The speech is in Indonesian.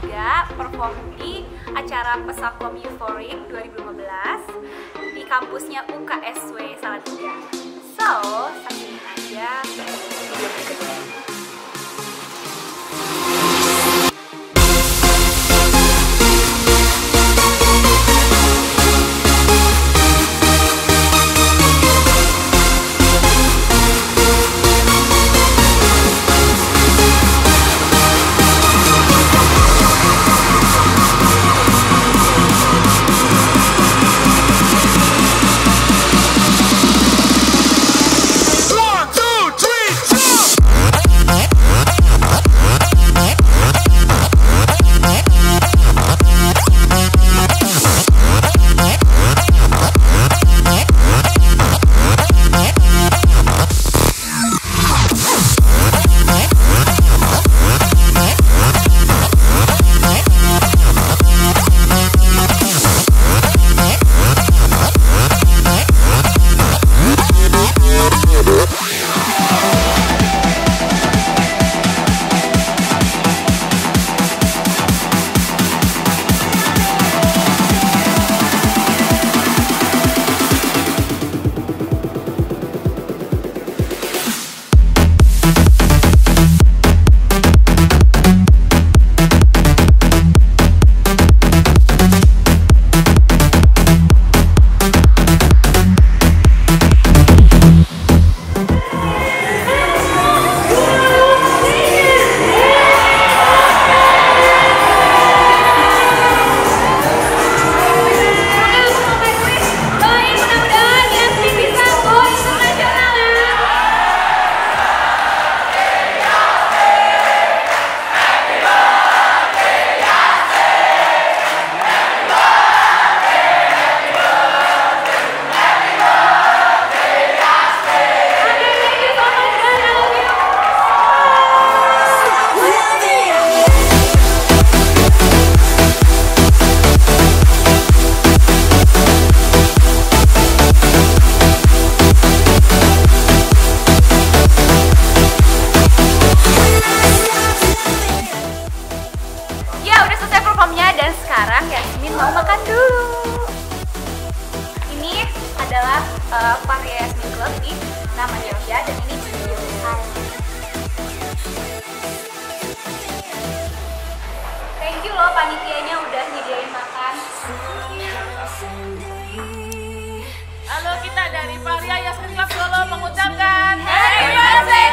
juga perform di acara Pesakom Euphoric 2015 di kampusnya UKSW Salatiga. So, saksikan aja. mau makan dulu. Ini adalah uh, variasi minggu di nama Jogja dan ini video thank you loh panitianya udah nyediain makan. Halo kita dari varias Yasmin Club Solo mengucapkan Happy Birthday